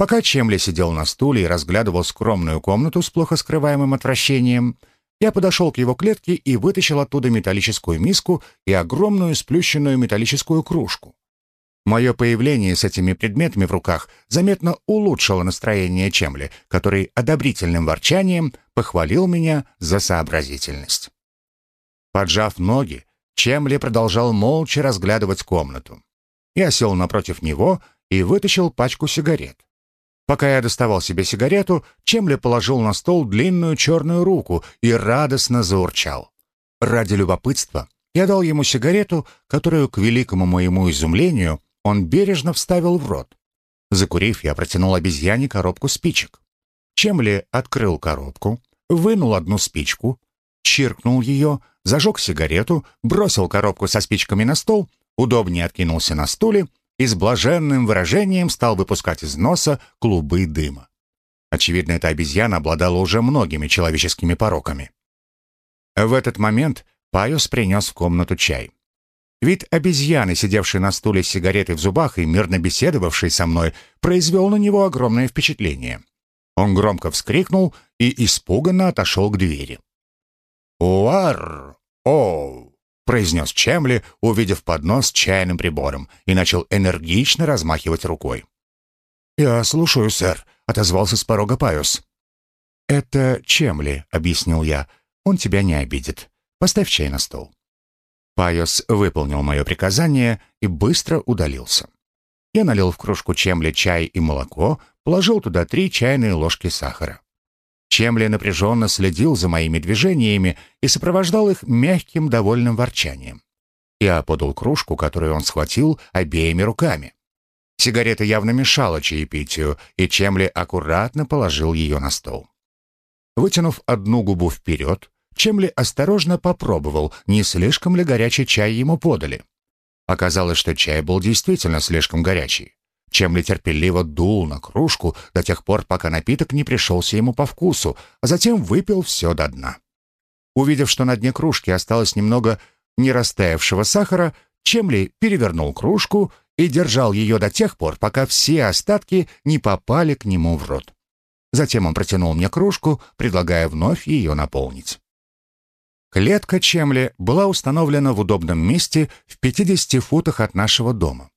Пока Чемли сидел на стуле и разглядывал скромную комнату с плохо скрываемым отвращением, я подошел к его клетке и вытащил оттуда металлическую миску и огромную сплющенную металлическую кружку. Мое появление с этими предметами в руках заметно улучшило настроение Чемли, который одобрительным ворчанием похвалил меня за сообразительность. Поджав ноги, Чемли продолжал молча разглядывать комнату. Я сел напротив него и вытащил пачку сигарет. Пока я доставал себе сигарету, Чемли положил на стол длинную черную руку и радостно заурчал. Ради любопытства я дал ему сигарету, которую, к великому моему изумлению, он бережно вставил в рот. Закурив, я протянул обезьяне коробку спичек. Чемли открыл коробку, вынул одну спичку, чиркнул ее, зажег сигарету, бросил коробку со спичками на стол, удобнее откинулся на стуле и с блаженным выражением стал выпускать из носа клубы дыма. Очевидно, эта обезьяна обладала уже многими человеческими пороками. В этот момент Пайос принес в комнату чай. Вид обезьяны, сидевшей на стуле с сигаретой в зубах и мирно беседовавшей со мной, произвел на него огромное впечатление. Он громко вскрикнул и испуганно отошел к двери. «Уар! О!» Произнес Чемли, увидев поднос с чайным прибором, и начал энергично размахивать рукой. «Я слушаю, сэр», — отозвался с порога Паюс. «Это Чемли», — объяснил я. «Он тебя не обидит. Поставь чай на стол». Пайос выполнил мое приказание и быстро удалился. Я налил в кружку Чемли чай и молоко, положил туда три чайные ложки сахара. Чемли напряженно следил за моими движениями и сопровождал их мягким, довольным ворчанием. Я подал кружку, которую он схватил обеими руками. Сигарета явно мешала чаепитию, и Чемли аккуратно положил ее на стол. Вытянув одну губу вперед, Чемли осторожно попробовал, не слишком ли горячий чай ему подали. Оказалось, что чай был действительно слишком горячий. Чемли терпеливо дул на кружку до тех пор, пока напиток не пришелся ему по вкусу, а затем выпил все до дна. Увидев, что на дне кружки осталось немного не растаявшего сахара, Чемли перевернул кружку и держал ее до тех пор, пока все остатки не попали к нему в рот. Затем он протянул мне кружку, предлагая вновь ее наполнить. Клетка Чемли была установлена в удобном месте в 50 футах от нашего дома.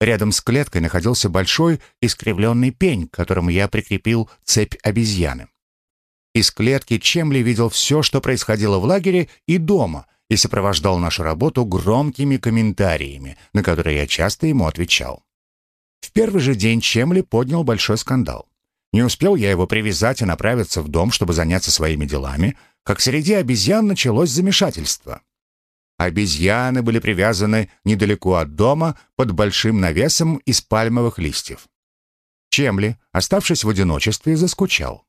Рядом с клеткой находился большой искривленный пень, к которому я прикрепил цепь обезьяны. Из клетки Чемли видел все, что происходило в лагере и дома, и сопровождал нашу работу громкими комментариями, на которые я часто ему отвечал. В первый же день Чемли поднял большой скандал. Не успел я его привязать и направиться в дом, чтобы заняться своими делами, как среди обезьян началось замешательство. Обезьяны были привязаны недалеко от дома под большим навесом из пальмовых листьев. Чемли, оставшись в одиночестве, заскучал.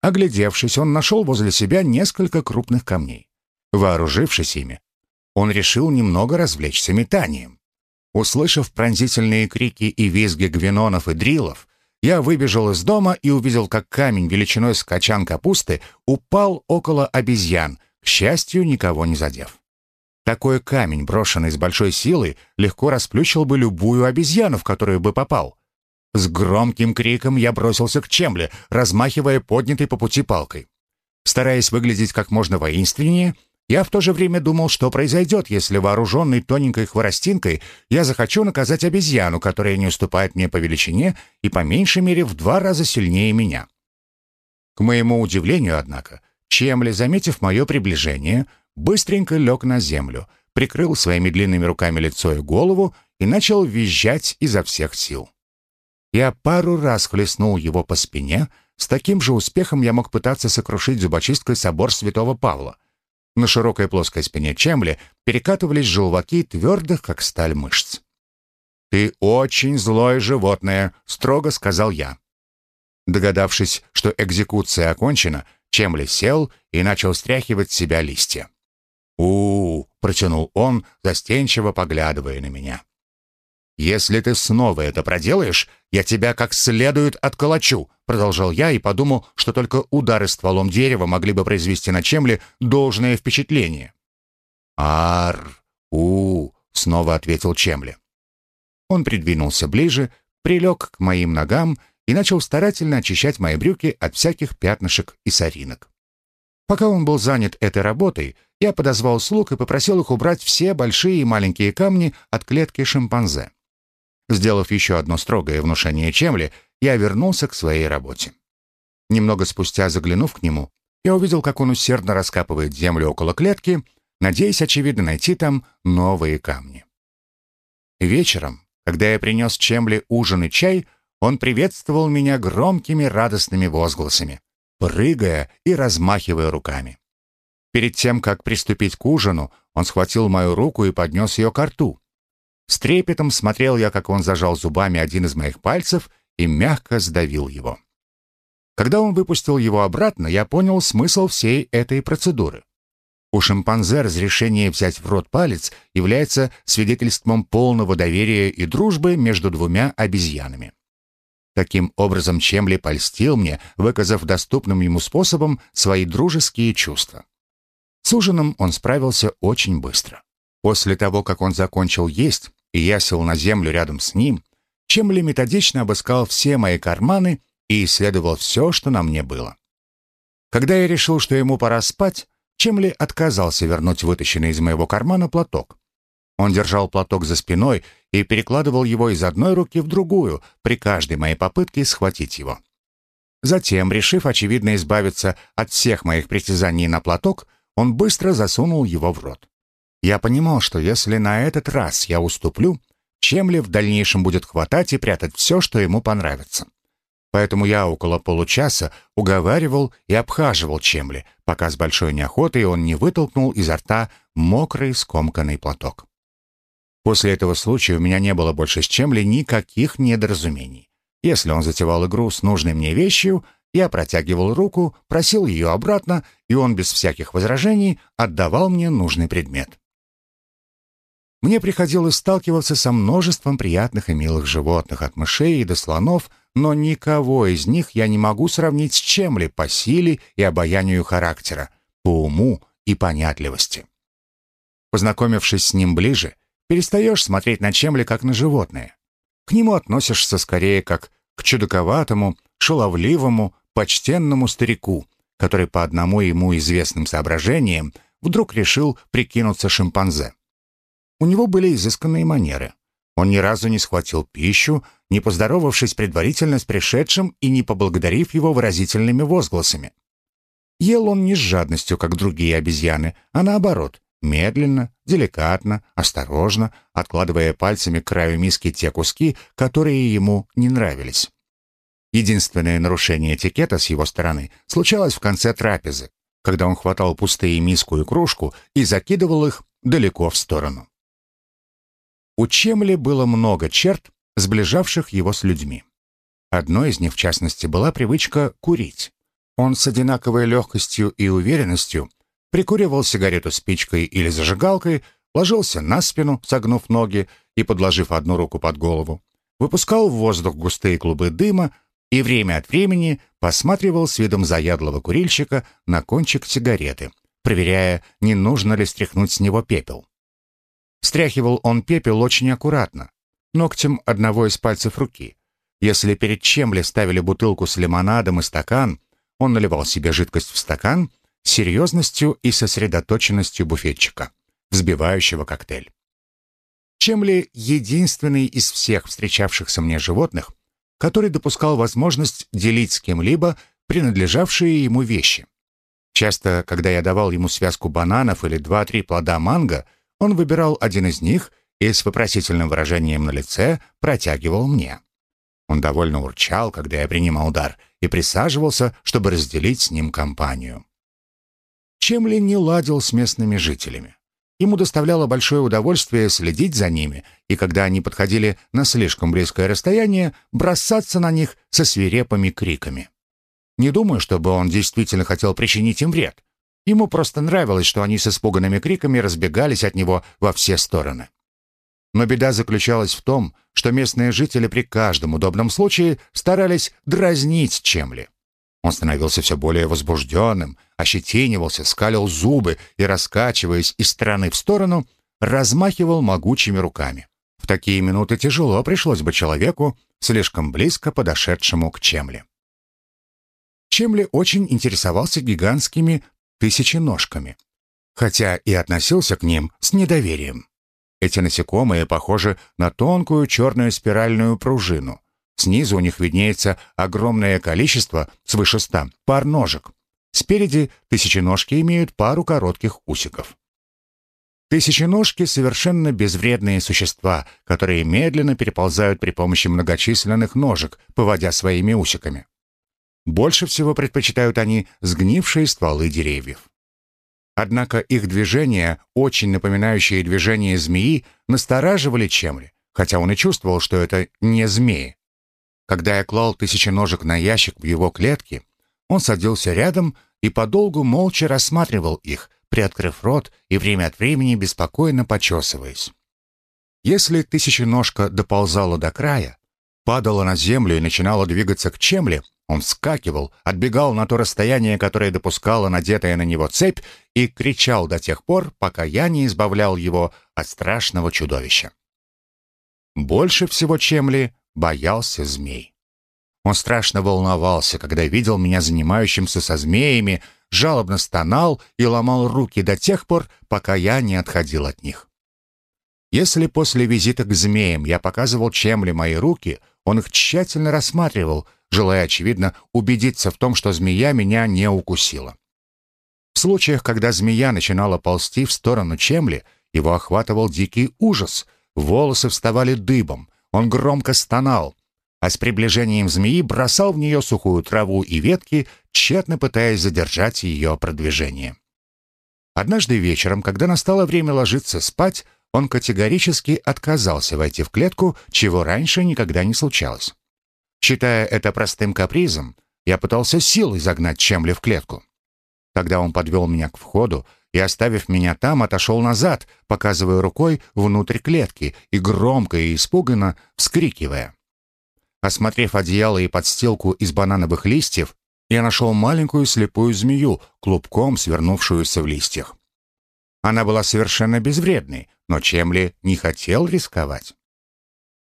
Оглядевшись, он нашел возле себя несколько крупных камней. Вооружившись ими, он решил немного развлечься метанием. Услышав пронзительные крики и визги гвинонов и дрилов, я выбежал из дома и увидел, как камень величиной с качан капусты упал около обезьян, к счастью, никого не задев. Такой камень, брошенный с большой силой, легко расплющил бы любую обезьяну, в которую бы попал. С громким криком я бросился к Чемле, размахивая поднятой по пути палкой. Стараясь выглядеть как можно воинственнее, я в то же время думал, что произойдет, если вооруженный тоненькой хворостинкой я захочу наказать обезьяну, которая не уступает мне по величине и по меньшей мере в два раза сильнее меня. К моему удивлению, однако, Чемли, заметив мое приближение, быстренько лег на землю, прикрыл своими длинными руками лицо и голову и начал визжать изо всех сил. Я пару раз хлестнул его по спине, с таким же успехом я мог пытаться сокрушить зубочисткой собор святого Павла. На широкой плоской спине Чемли перекатывались желваки твердых, как сталь мышц. «Ты очень злое животное», — строго сказал я. Догадавшись, что экзекуция окончена, Чемли сел и начал стряхивать с себя листья у, протянул он, застенчиво поглядывая на меня. «Если ты снова это проделаешь, я тебя как следует отколочу», продолжал я и подумал, что только удары стволом дерева могли бы произвести на Чемле должное впечатление. «Ар, у, снова ответил Чемли. Он придвинулся ближе, прилег к моим ногам и начал старательно очищать мои брюки от всяких пятнышек и соринок. Пока он был занят этой работой, я подозвал слуг и попросил их убрать все большие и маленькие камни от клетки шимпанзе. Сделав еще одно строгое внушение Чемли, я вернулся к своей работе. Немного спустя, заглянув к нему, я увидел, как он усердно раскапывает землю около клетки, надеясь, очевидно, найти там новые камни. Вечером, когда я принес Чемли ужин и чай, он приветствовал меня громкими радостными возгласами, прыгая и размахивая руками. Перед тем, как приступить к ужину, он схватил мою руку и поднес ее к рту. С трепетом смотрел я, как он зажал зубами один из моих пальцев и мягко сдавил его. Когда он выпустил его обратно, я понял смысл всей этой процедуры. У шимпанзе разрешение взять в рот палец является свидетельством полного доверия и дружбы между двумя обезьянами. Таким образом, Чемли польстил мне, выказав доступным ему способом свои дружеские чувства. С ужином он справился очень быстро. После того, как он закончил есть, и я сел на землю рядом с ним, Чемли методично обыскал все мои карманы и исследовал все, что на мне было. Когда я решил, что ему пора спать, Чемли отказался вернуть вытащенный из моего кармана платок. Он держал платок за спиной и перекладывал его из одной руки в другую при каждой моей попытке схватить его. Затем, решив, очевидно, избавиться от всех моих притязаний на платок, он быстро засунул его в рот. Я понимал, что если на этот раз я уступлю, Чемли в дальнейшем будет хватать и прятать все, что ему понравится. Поэтому я около получаса уговаривал и обхаживал Чемли, пока с большой неохотой он не вытолкнул изо рта мокрый скомканный платок. После этого случая у меня не было больше с Чемли никаких недоразумений. Если он затевал игру с нужной мне вещью, я протягивал руку, просил ее обратно, и он без всяких возражений отдавал мне нужный предмет. Мне приходилось сталкиваться со множеством приятных и милых животных, от мышей до слонов, но никого из них я не могу сравнить с чем-ли по силе и обаянию характера, по уму и понятливости. Познакомившись с ним ближе, перестаешь смотреть на чем-ли как на животное. К нему относишься скорее как к чудаковатому, шаловливому, почтенному старику, который по одному ему известным соображениям вдруг решил прикинуться шимпанзе. У него были изысканные манеры. Он ни разу не схватил пищу, не поздоровавшись предварительно с пришедшим и не поблагодарив его выразительными возгласами. Ел он не с жадностью, как другие обезьяны, а наоборот, медленно, деликатно, осторожно, откладывая пальцами к краю миски те куски, которые ему не нравились. Единственное нарушение этикета с его стороны случалось в конце трапезы, когда он хватал пустые миску и кружку и закидывал их далеко в сторону. У Чемли было много черт, сближавших его с людьми. Одной из них, в частности, была привычка курить. Он с одинаковой легкостью и уверенностью прикуривал сигарету спичкой или зажигалкой, ложился на спину, согнув ноги и подложив одну руку под голову, выпускал в воздух густые клубы дыма и время от времени посматривал с видом заядлого курильщика на кончик сигареты, проверяя, не нужно ли стряхнуть с него пепел. Стряхивал он пепел очень аккуратно, ногтем одного из пальцев руки. Если перед Чемли ставили бутылку с лимонадом и стакан, он наливал себе жидкость в стакан серьезностью и сосредоточенностью буфетчика, взбивающего коктейль. Чемли — единственный из всех встречавшихся мне животных, который допускал возможность делить с кем-либо принадлежавшие ему вещи. Часто, когда я давал ему связку бананов или два-три плода манго — он выбирал один из них и с вопросительным выражением на лице протягивал мне. Он довольно урчал, когда я принимал дар, и присаживался, чтобы разделить с ним компанию. Чемли не ладил с местными жителями. Ему доставляло большое удовольствие следить за ними, и когда они подходили на слишком близкое расстояние, бросаться на них со свирепыми криками. Не думаю, чтобы он действительно хотел причинить им вред. Ему просто нравилось, что они с испуганными криками разбегались от него во все стороны. Но беда заключалась в том, что местные жители при каждом удобном случае старались дразнить Чемли. Он становился все более возбужденным, ощетинивался, скалил зубы и, раскачиваясь из стороны в сторону, размахивал могучими руками. В такие минуты тяжело пришлось бы человеку слишком близко подошедшему к Чемли. Чемли очень интересовался гигантскими тысяченожками, хотя и относился к ним с недоверием. Эти насекомые похожи на тонкую черную спиральную пружину. Снизу у них виднеется огромное количество, свыше ста, пар ножек. Спереди тысяченожки имеют пару коротких усиков. Тысяченожки — совершенно безвредные существа, которые медленно переползают при помощи многочисленных ножек, поводя своими усиками. Больше всего предпочитают они сгнившие стволы деревьев. Однако их движения, очень напоминающие движение змеи, настораживали Чемли, хотя он и чувствовал, что это не змеи. Когда я клал тысячи ножек на ящик в его клетке, он садился рядом и подолгу молча рассматривал их, приоткрыв рот и время от времени беспокойно почесываясь. Если тысяченожка доползала до края, падала на землю и начинала двигаться к Чемле, он вскакивал, отбегал на то расстояние, которое допускала надетая на него цепь, и кричал до тех пор, пока я не избавлял его от страшного чудовища. Больше всего Чемли боялся змей. Он страшно волновался, когда видел меня занимающимся со змеями, жалобно стонал и ломал руки до тех пор, пока я не отходил от них. Если после визита к змеям я показывал Чемли мои руки, он их тщательно рассматривал — желая, очевидно, убедиться в том, что змея меня не укусила. В случаях, когда змея начинала ползти в сторону Чемли, его охватывал дикий ужас, волосы вставали дыбом, он громко стонал, а с приближением змеи бросал в нее сухую траву и ветки, тщетно пытаясь задержать ее продвижение. Однажды вечером, когда настало время ложиться спать, он категорически отказался войти в клетку, чего раньше никогда не случалось. Считая это простым капризом, я пытался силой загнать Чемли в клетку. Тогда он подвел меня к входу и, оставив меня там, отошел назад, показывая рукой внутрь клетки и громко и испуганно вскрикивая. Осмотрев одеяло и подстилку из банановых листьев, я нашел маленькую слепую змею, клубком свернувшуюся в листьях. Она была совершенно безвредной, но Чемли не хотел рисковать.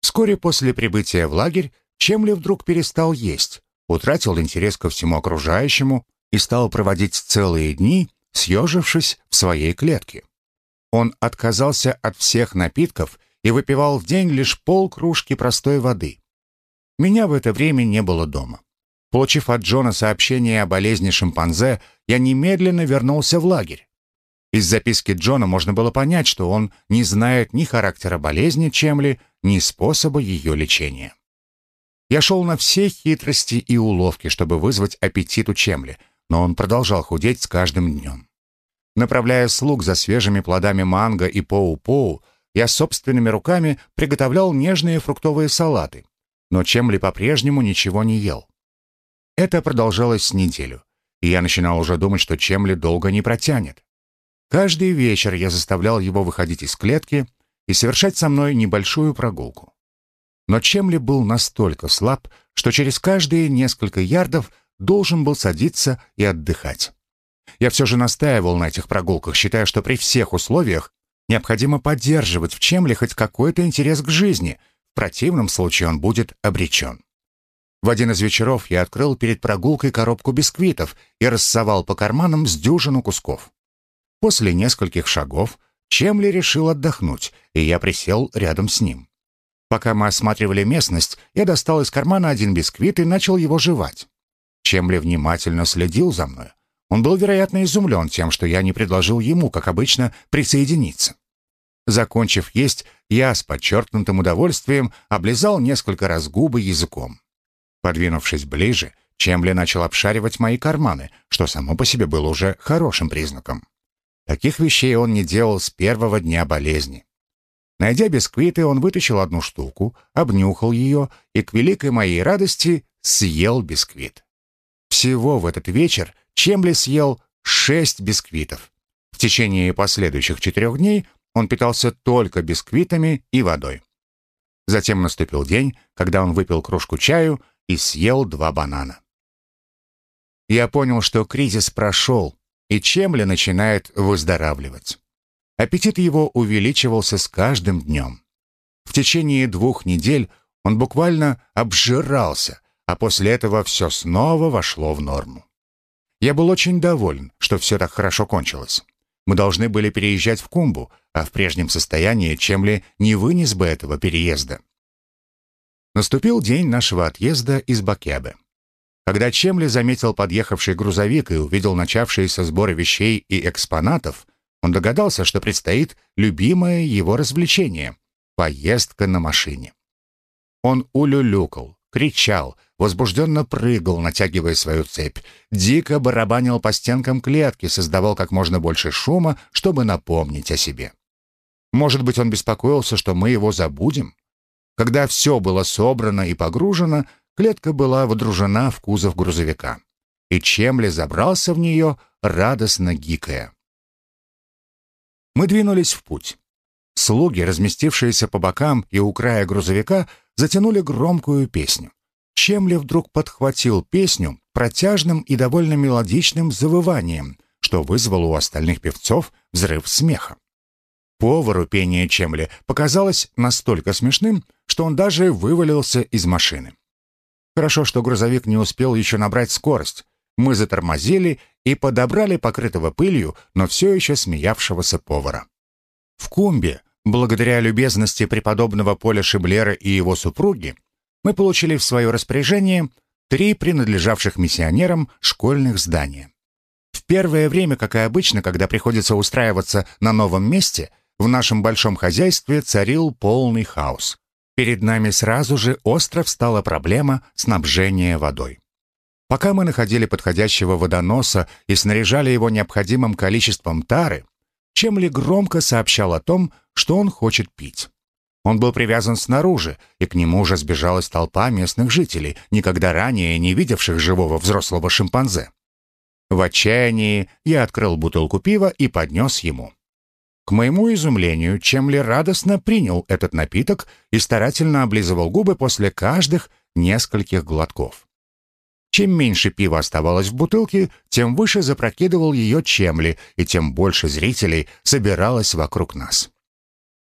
Вскоре после прибытия в лагерь чем ли вдруг перестал есть, утратил интерес ко всему окружающему и стал проводить целые дни, съежившись в своей клетке. Он отказался от всех напитков и выпивал в день лишь полкружки простой воды. Меня в это время не было дома. Получив от Джона сообщение о болезни шимпанзе, я немедленно вернулся в лагерь. Из записки Джона можно было понять, что он не знает ни характера болезни Чемли, ни способа ее лечения. Я шел на все хитрости и уловки, чтобы вызвать аппетит у Чемли, но он продолжал худеть с каждым днем. Направляя слуг за свежими плодами манго и поу-поу, я собственными руками приготовлял нежные фруктовые салаты, но Чемли по-прежнему ничего не ел. Это продолжалось неделю, и я начинал уже думать, что Чемли долго не протянет. Каждый вечер я заставлял его выходить из клетки и совершать со мной небольшую прогулку. Но Чемли был настолько слаб, что через каждые несколько ярдов должен был садиться и отдыхать. Я все же настаивал на этих прогулках, считая, что при всех условиях необходимо поддерживать в Чемле хоть какой-то интерес к жизни, в противном случае он будет обречен. В один из вечеров я открыл перед прогулкой коробку бисквитов и рассовал по карманам с дюжину кусков. После нескольких шагов Чемли решил отдохнуть, и я присел рядом с ним. Пока мы осматривали местность, я достал из кармана один бисквит и начал его жевать. Чемли внимательно следил за мной. Он был, вероятно, изумлен тем, что я не предложил ему, как обычно, присоединиться. Закончив есть, я с подчеркнутым удовольствием облизал несколько раз губы языком. Подвинувшись ближе, Чемли начал обшаривать мои карманы, что само по себе было уже хорошим признаком. Таких вещей он не делал с первого дня болезни. Найдя бисквиты, он вытащил одну штуку, обнюхал ее и, к великой моей радости, съел бисквит. Всего в этот вечер Чемли съел шесть бисквитов. В течение последующих четырех дней он питался только бисквитами и водой. Затем наступил день, когда он выпил кружку чаю и съел два банана. Я понял, что кризис прошел, и Чемли начинает выздоравливать. Аппетит его увеличивался с каждым днем. В течение двух недель Он буквально обжирался, а после этого все снова вошло в норму. Я был очень доволен, что все так хорошо кончилось. Мы должны были переезжать в Кумбу, а в прежнем состоянии Чемли не вынес бы этого переезда. Наступил день нашего отъезда из Бакебе. Когда Чемли заметил подъехавший грузовик и увидел начавшиеся сборы вещей и экспонатов, он догадался, что предстоит любимое его развлечение — поездка на машине. Он улюлюкал, кричал, возбужденно прыгал, натягивая свою цепь, дико барабанил по стенкам клетки, создавал как можно больше шума, чтобы напомнить о себе. Может быть, он беспокоился, что мы его забудем? Когда все было собрано и погружено, клетка была водружена в кузов грузовика. И Чемли забрался в нее, радостно гикая. Мы двинулись в путь. Слуги, разместившиеся по бокам и у края грузовика, затянули громкую песню. Чемли вдруг подхватил песню протяжным и довольно мелодичным завыванием, что вызвало у остальных певцов взрыв смеха. Повару пение Чемли показалось настолько смешным, что он даже вывалился из машины. Хорошо, что грузовик не успел еще набрать скорость. Мы затормозили и подобрали покрытого пылью, но все еще смеявшегося повара. В Кумбе, благодаря любезности преподобного Поля Шиблера и его супруги, мы получили в свое распоряжение три принадлежавших миссионерам школьных здания. В первое время, как и обычно, когда приходится устраиваться на новом месте, в нашем большом хозяйстве царил полный хаос. Перед нами сразу же остро встала проблема снабжения водой. Пока мы находили подходящего водоноса и снаряжали его необходимым количеством тары, Чемли громко сообщал о том, что он хочет пить. Он был привязан снаружи, и к нему уже сбежалась толпа местных жителей, никогда ранее не видевших живого взрослого шимпанзе. В отчаянии я открыл бутылку пива и поднес ему. К моему изумлению, Чемли радостно принял этот напиток и старательно облизывал губы после каждых нескольких глотков. Чем меньше пива оставалось в бутылке, тем выше запрокидывал ее Чемли, и тем больше зрителей собиралось вокруг нас.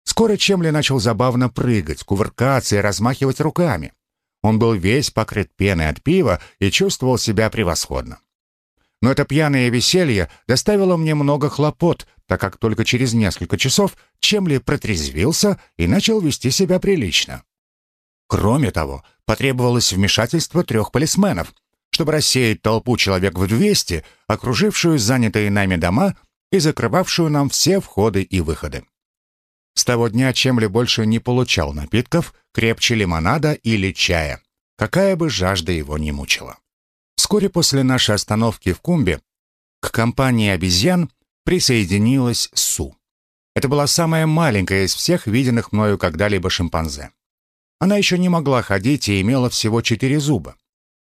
Скоро Чемли начал забавно прыгать, кувыркаться и размахивать руками. Он был весь покрыт пеной от пива и чувствовал себя превосходно. Но это пьяное веселье доставило мне много хлопот, так как только через несколько часов Чемли протрезвился и начал вести себя прилично. Кроме того, потребовалось вмешательство трех полисменов, чтобы рассеять толпу человек в 200, окружившую занятые нами дома и закрывавшую нам все входы и выходы. С того дня Чемли больше не получал напитков, крепче лимонада или чая, какая бы жажда его ни мучила. Вскоре после нашей остановки в Кумбе к компании обезьян присоединилась Су. Это была самая маленькая из всех виденных мною когда-либо шимпанзе. Она еще не могла ходить и имела всего четыре зуба.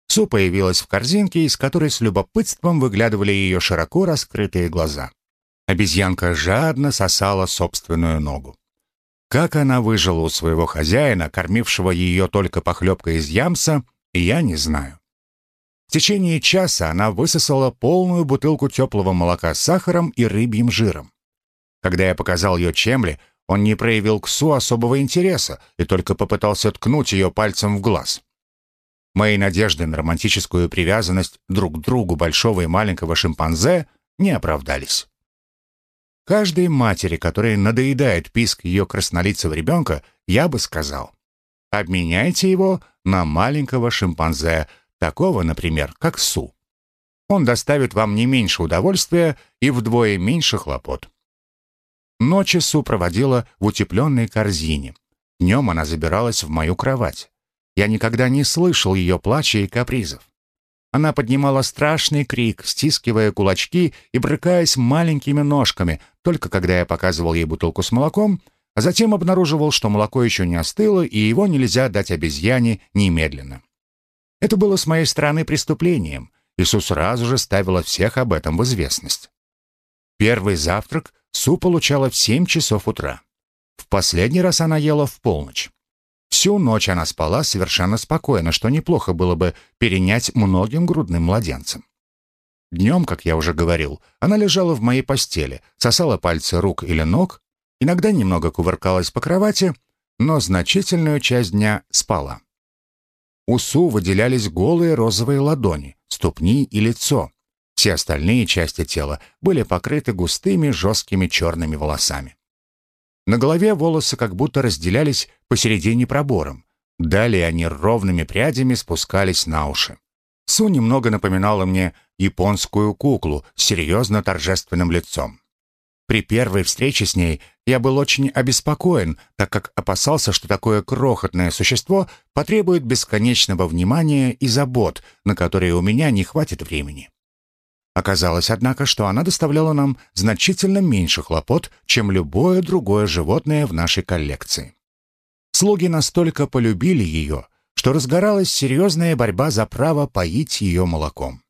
Су появилась в корзинке, из которой с любопытством выглядывали ее широко раскрытые глаза. Обезьянка жадно сосала собственную ногу. Как она выжила у своего хозяина, кормившего ее только похлебкой из ямса, я не знаю. В течение часа она высосала полную бутылку теплого молока с сахаром и рыбьим жиром. Когда я показал ее Чемли, он не проявил к Су особого интереса и только попытался ткнуть ее пальцем в глаз. Мои надежды на романтическую привязанность друг к другу большого и маленького шимпанзе не оправдались. Каждой матери, которая надоедает писк ее краснолицего ребенка, я бы сказал, обменяйте его на маленького шимпанзе, такого, например, как Су. Он доставит вам не меньше удовольствия и вдвое меньше хлопот. Ночи Су проводила в утепленной корзине. Днем она забиралась в мою кровать. Я никогда не слышал ее плача и капризов. Она поднимала страшный крик, стискивая кулачки и брыкаясь маленькими ножками, только когда я показывал ей бутылку с молоком, а затем обнаруживал, что молоко еще не остыло, и его нельзя дать обезьяне немедленно. Это было с моей стороны преступлением. Иисус сразу же ставила всех об этом в известность. Первый завтрак Су получала в 7 часов утра. В последний раз она ела в полночь. Всю ночь она спала совершенно спокойно, что неплохо было бы перенять многим грудным младенцам. Днем, как я уже говорил, она лежала в моей постели, сосала пальцы рук или ног, иногда немного кувыркалась по кровати, но значительную часть дня спала. У Су выделялись голые розовые ладони, ступни и лицо. Все остальные части тела были покрыты густыми жесткими черными волосами. На голове волосы как будто разделялись посередине пробором. Далее они ровными прядями спускались на уши. Су немного напоминала мне японскую куклу с серьезно торжественным лицом. При первой встрече с ней я был очень обеспокоен, так как опасался, что такое крохотное существо потребует бесконечного внимания и забот, на которые у меня не хватит времени. Оказалось, однако, что она доставляла нам значительно меньше хлопот, чем любое другое животное в нашей коллекции. Слуги настолько полюбили ее, что разгоралась серьезная борьба за право поить ее молоком.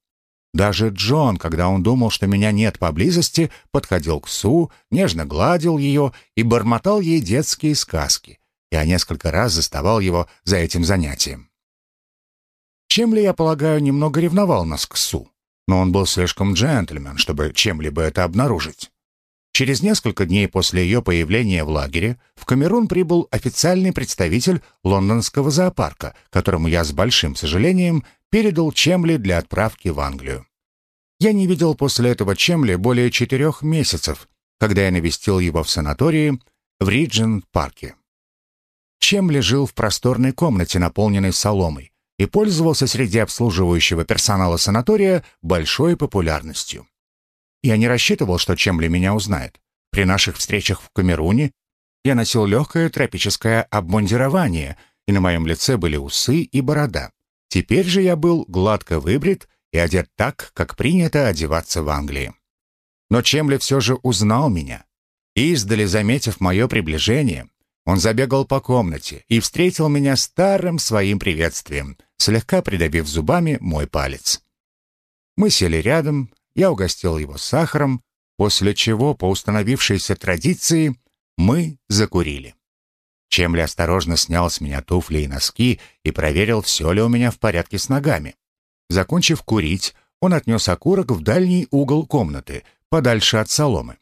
Даже Джон, когда он думал, что меня нет поблизости, подходил к Су, нежно гладил ее и бормотал ей детские сказки. Я несколько раз заставал его за этим занятием. Чем ли, я полагаю, немного ревновал нас к Су но он был слишком джентльмен, чтобы чем-либо это обнаружить. Через несколько дней после ее появления в лагере в Камерун прибыл официальный представитель лондонского зоопарка, которому я с большим сожалением передал Чемли для отправки в Англию. Я не видел после этого Чемли более четырех месяцев, когда я навестил его в санатории в Риджин-парке. Чемли жил в просторной комнате, наполненной соломой, и пользовался среди обслуживающего персонала санатория большой популярностью. Я не рассчитывал, что Чемли меня узнает. При наших встречах в Камеруне я носил легкое тропическое обмундирование, и на моем лице были усы и борода. Теперь же я был гладко выбрит и одет так, как принято одеваться в Англии. Но Чемли все же узнал меня. Издали, заметив мое приближение, он забегал по комнате и встретил меня старым своим приветствием, слегка придавив зубами мой палец. Мы сели рядом, я угостил его сахаром, после чего, по установившейся традиции, мы закурили. Чемли осторожно снял с меня туфли и носки и проверил, все ли у меня в порядке с ногами. Закончив курить, он отнес окурок в дальний угол комнаты, подальше от соломы.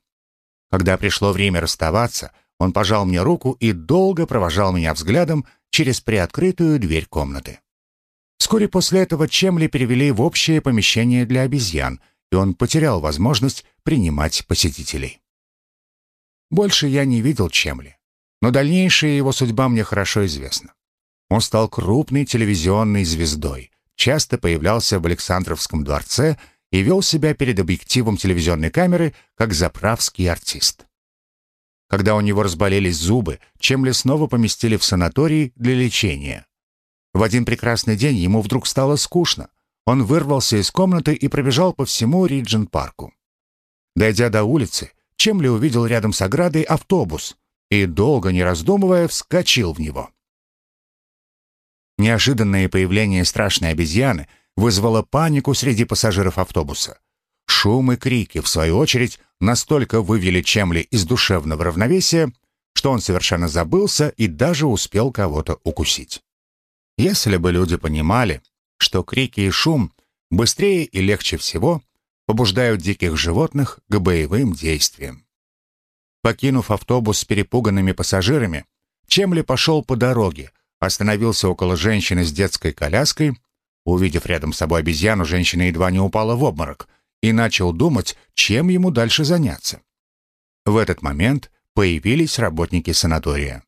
Когда пришло время расставаться, он пожал мне руку и долго провожал меня взглядом через приоткрытую дверь комнаты. Вскоре после этого Чемли перевели в общее помещение для обезьян, и он потерял возможность принимать посетителей. Больше я не видел Чемли, но дальнейшая его судьба мне хорошо известна. Он стал крупной телевизионной звездой, часто появлялся в Александровском дворце и вел себя перед объективом телевизионной камеры как заправский артист. Когда у него разболелись зубы, Чемли снова поместили в санаторий для лечения. В один прекрасный день ему вдруг стало скучно. Он вырвался из комнаты и пробежал по всему Риджин-парку. Дойдя до улицы, Чемли увидел рядом с оградой автобус и, долго не раздумывая, вскочил в него. Неожиданное появление страшной обезьяны вызвало панику среди пассажиров автобуса. Шум и крики, в свою очередь, настолько вывели Чемли из душевного равновесия, что он совершенно забылся и даже успел кого-то укусить. Если бы люди понимали, что крики и шум быстрее и легче всего побуждают диких животных к боевым действиям. Покинув автобус с перепуганными пассажирами, Чемли пошел по дороге, остановился около женщины с детской коляской. Увидев рядом с собой обезьяну, женщина едва не упала в обморок — и начал думать, чем ему дальше заняться. В этот момент появились работники санатория.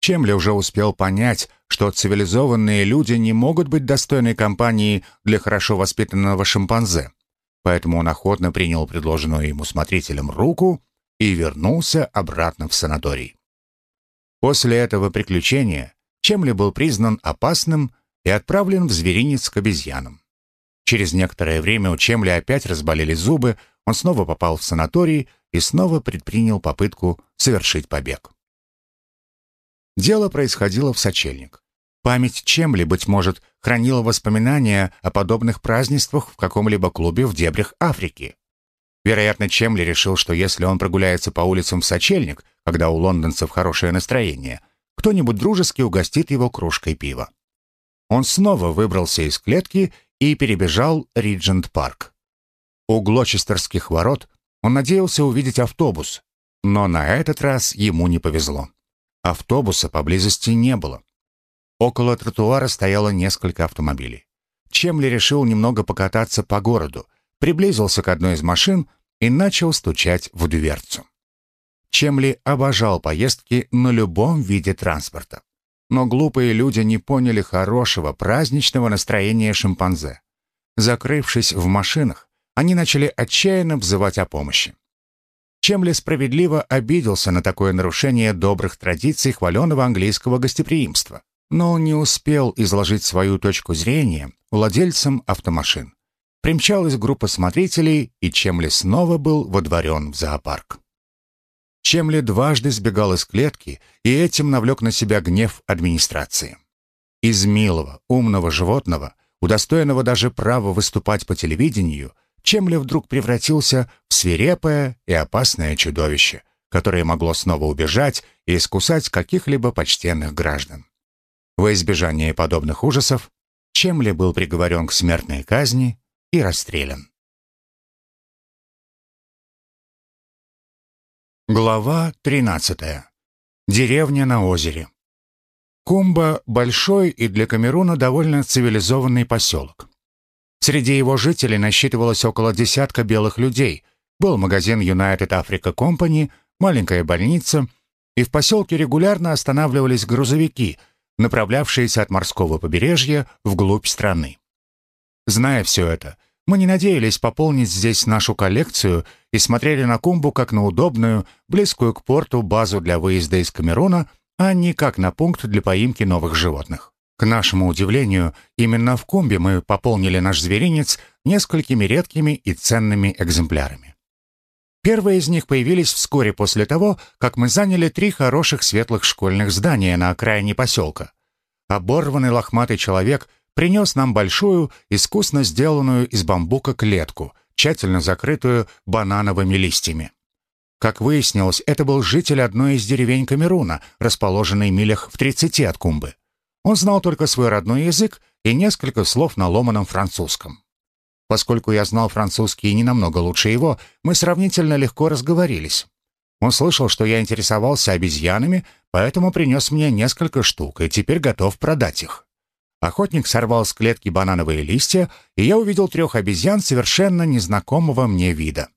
Чемли уже успел понять, что цивилизованные люди не могут быть достойной компанией для хорошо воспитанного шимпанзе, поэтому он охотно принял предложенную ему смотрителем руку и вернулся обратно в санаторий. После этого приключения Чемли был признан опасным и отправлен в зверинец к обезьянам. Через некоторое время у Чемли опять разболели зубы, он снова попал в санаторий и снова предпринял попытку совершить побег. Дело происходило в сочельник. Память Чемли, быть может, хранила воспоминания о подобных празднествах в каком-либо клубе в дебрях Африки. Вероятно, Чемли решил, что если он прогуляется по улицам в сочельник, когда у лондонцев хорошее настроение, кто-нибудь дружески угостит его кружкой пива. Он снова выбрался из клетки и перебежал Риджент-парк. У Глочестерских ворот он надеялся увидеть автобус, но на этот раз ему не повезло. Автобуса поблизости не было. Около тротуара стояло несколько автомобилей. Чемли решил немного покататься по городу, приблизился к одной из машин и начал стучать в дверцу. Чемли обожал поездки на любом виде транспорта. Но глупые люди не поняли хорошего праздничного настроения шимпанзе. Закрывшись в машинах, они начали отчаянно взывать о помощи. Чемли справедливо обиделся на такое нарушение добрых традиций хваленого английского гостеприимства но он не успел изложить свою точку зрения владельцам автомашин. Примчалась группа смотрителей, и Чемли снова был водворен в зоопарк. Чемли дважды сбегал из клетки и этим навлек на себя гнев администрации. Из милого, умного животного, удостоенного даже права выступать по телевидению, Чемли вдруг превратился в свирепое и опасное чудовище, которое могло снова убежать и искусать каких-либо почтенных граждан. Во избежание подобных ужасов Чемли был приговорен к смертной казни и расстрелян. Глава 13. Деревня на озере. Кумба – большой и для Камеруна довольно цивилизованный поселок. Среди его жителей насчитывалось около десятка белых людей, был магазин United Africa Company, маленькая больница, и в поселке регулярно останавливались грузовики – направлявшиеся от морского побережья вглубь страны. Зная все это, мы не надеялись пополнить здесь нашу коллекцию и смотрели на Кумбу как на удобную, близкую к порту базу для выезда из Камеруна, а не как на пункт для поимки новых животных. К нашему удивлению, именно в Кумбе мы пополнили наш зверинец несколькими редкими и ценными экземплярами. Первые из них появились вскоре после того, как мы заняли три хороших светлых школьных здания на окраине поселка. Оборванный лохматый человек принес нам большую, искусно сделанную из бамбука клетку, тщательно закрытую банановыми листьями. Как выяснилось, это был житель одной из деревень Камеруна, расположенной милях в 30 от Кумбы. Он знал только свой родной язык и несколько слов на ломаном французском. Поскольку я знал французский не намного лучше его, мы сравнительно легко разговорились. Он слышал, что я интересовался обезьянами, поэтому принес мне несколько штук и теперь готов продать их. Охотник сорвал с клетки банановые листья, и я увидел трех обезьян совершенно незнакомого мне вида.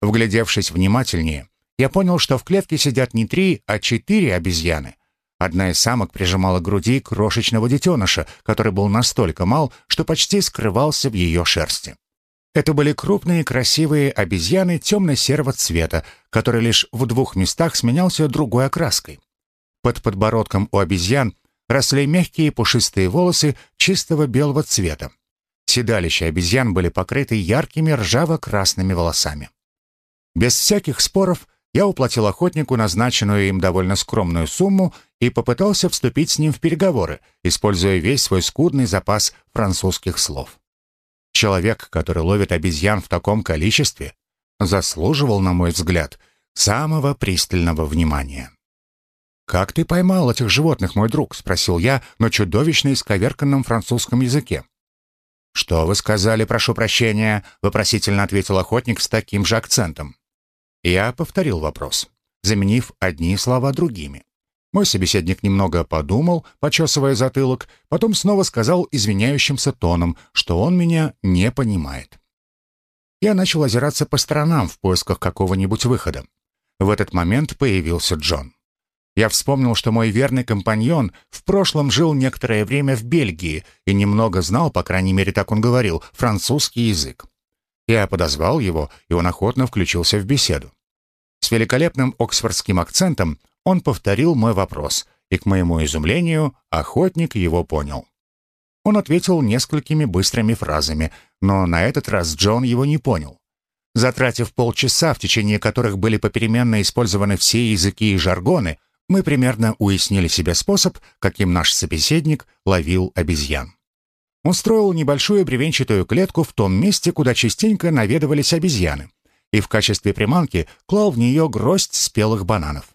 Вглядевшись внимательнее, я понял, что в клетке сидят не три, а четыре обезьяны, Одна из самок прижимала к груди крошечного детеныша, который был настолько мал, что почти скрывался в ее шерсти. Это были крупные красивые обезьяны темно-серого цвета, который лишь в двух местах сменялся другой окраской. Под подбородком у обезьян росли мягкие пушистые волосы чистого белого цвета. Седалища обезьян были покрыты яркими ржаво-красными волосами. Без всяких споров я уплатил охотнику назначенную им довольно скромную сумму и попытался вступить с ним в переговоры, используя весь свой скудный запас французских слов. Человек, который ловит обезьян в таком количестве, заслуживал, на мой взгляд, самого пристального внимания. «Как ты поймал этих животных, мой друг?» — спросил я на чудовищно исковерканном французском языке. «Что вы сказали, прошу прощения?» — вопросительно ответил охотник с таким же акцентом. Я повторил вопрос, заменив одни слова другими. Мой собеседник немного подумал, почесывая затылок, потом снова сказал извиняющимся тоном, что он меня не понимает. Я начал озираться по сторонам в поисках какого-нибудь выхода. В этот момент появился Джон. Я вспомнил, что мой верный компаньон в прошлом жил некоторое время в Бельгии и немного знал, по крайней мере, так он говорил, французский язык. Я подозвал его, и он охотно включился в беседу. С великолепным оксфордским акцентом он повторил мой вопрос, и, к моему изумлению, охотник его понял. Он ответил несколькими быстрыми фразами, но на этот раз Джон его не понял. Затратив полчаса, в течение которых были попеременно использованы все языки и жаргоны, мы примерно уяснили себе способ, каким наш собеседник ловил обезьян. Он строил небольшую бревенчатую клетку в том месте, куда частенько наведывались обезьяны, и в качестве приманки клал в нее гроздь спелых бананов.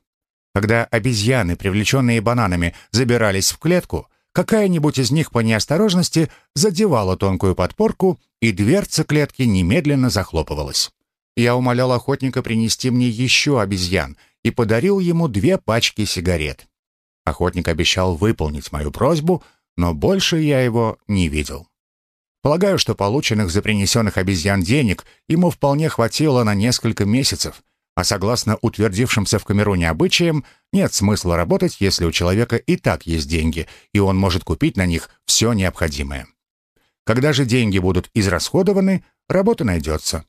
Когда обезьяны, привлеченные бананами, забирались в клетку, какая-нибудь из них по неосторожности задевала тонкую подпорку, и дверца клетки немедленно захлопывалась. Я умолял охотника принести мне еще обезьян и подарил ему две пачки сигарет. Охотник обещал выполнить мою просьбу, но больше я его не видел. Полагаю, что полученных за принесенных обезьян денег ему вполне хватило на несколько месяцев, а согласно утвердившимся в Камеруне обычаям, нет смысла работать, если у человека и так есть деньги, и он может купить на них все необходимое. Когда же деньги будут израсходованы, работа найдется.